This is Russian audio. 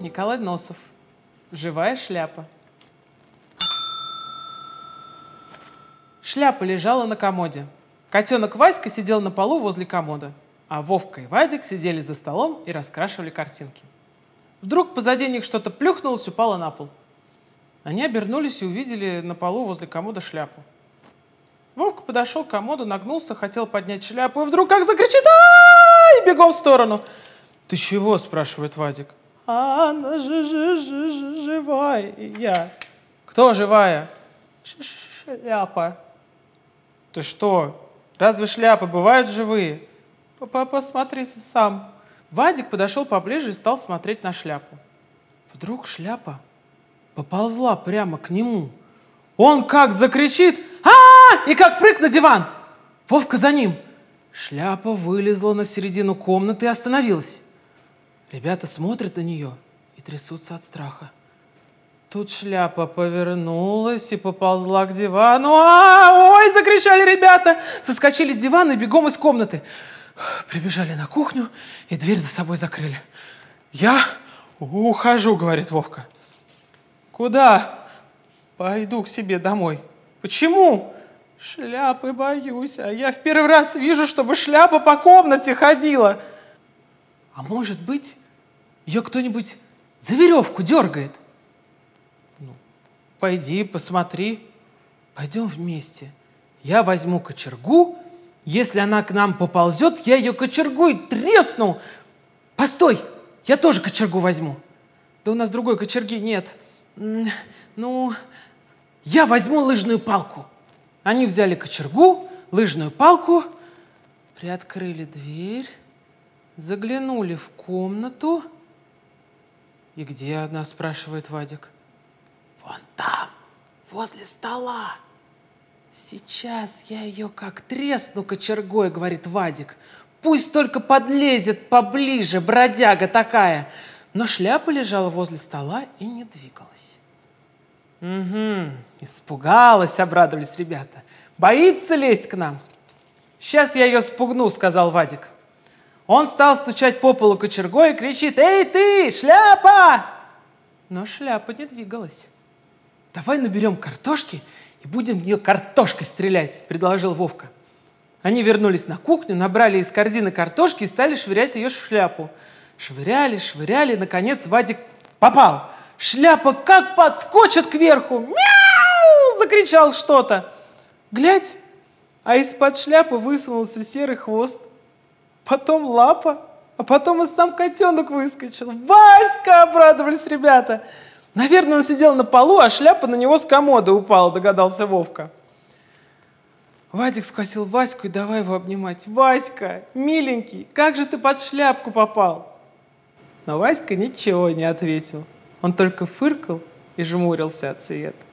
Николай Носов. Живая шляпа. Шляпа лежала на комоде. Котенок Васька сидел на полу возле комода, а Вовка и Вадик сидели за столом и раскрашивали картинки. Вдруг позади них что-то плюхнулось, упало на пол. Они обернулись и увидели на полу возле комода шляпу. Вовка подошел к комоду, нагнулся, хотел поднять шляпу, и вдруг как закричит а и бегом в сторону. «Ты чего?» – спрашивает Вадик. «А она же, же, же, же живая». «Кто живая?» Ш «Шляпа». «Ты что? Разве шляпы бывают живые?» Папа, посмотри сам. Вадик подошел поближе и стал смотреть на шляпу. Вдруг шляпа поползла прямо к нему. Он как закричит а, и как прыг на диван. Вовка за ним. Шляпа вылезла на середину комнаты и остановилась. Ребята смотрят на нее и трясутся от страха. Тут шляпа повернулась и поползла к дивану. А, ой, закричали ребята. Соскочили с дивана и бегом из комнаты. Прибежали на кухню и дверь за собой закрыли. Я ухожу, говорит Вовка. Куда? Пойду к себе домой. Почему? Шляпы боюсь, а я в первый раз вижу, чтобы шляпа по комнате ходила. А может быть, ее кто-нибудь за веревку дергает? Ну, пойди, посмотри. Пойдем вместе. Я возьму кочергу, если она к нам поползет, я ее кочергой тресну. Постой, я тоже кочергу возьму. Да у нас другой кочерги нет. Ну, я возьму лыжную палку. Они взяли кочергу, лыжную палку, приоткрыли дверь, заглянули в комнату. И где она, спрашивает Вадик. Вон там, возле стола. Сейчас я ее как тресну кочергой, говорит Вадик. Пусть только подлезет поближе, бродяга такая. Но шляпа лежала возле стола и не двигалась. Угу, испугалась, обрадовались ребята. Боится лезть к нам. Сейчас я ее спугну, сказал Вадик. Он стал стучать по полу кочергой и кричит, «Эй ты, шляпа!» Но шляпа не двигалась. «Давай наберем картошки и будем в нее картошкой стрелять», — предложил Вовка. Они вернулись на кухню, набрали из корзины картошки и стали швырять ее в шляпу. Швыряли, швыряли, наконец Вадик попал. Шляпа как подскочит кверху. «Мяу!» — закричал что-то. Глядь, а из-под шляпы высунулся серый хвост, потом лапа, а потом и сам котенок выскочил. «Васька!» — обрадовались ребята. Наверное, он сидел на полу, а шляпа на него с комода упала, догадался Вовка. Вадик схватил Ваську и давай его обнимать. «Васька, миленький, как же ты под шляпку попал?» Но Васька ничего не ответил. Он только фыркал и жмурился от света.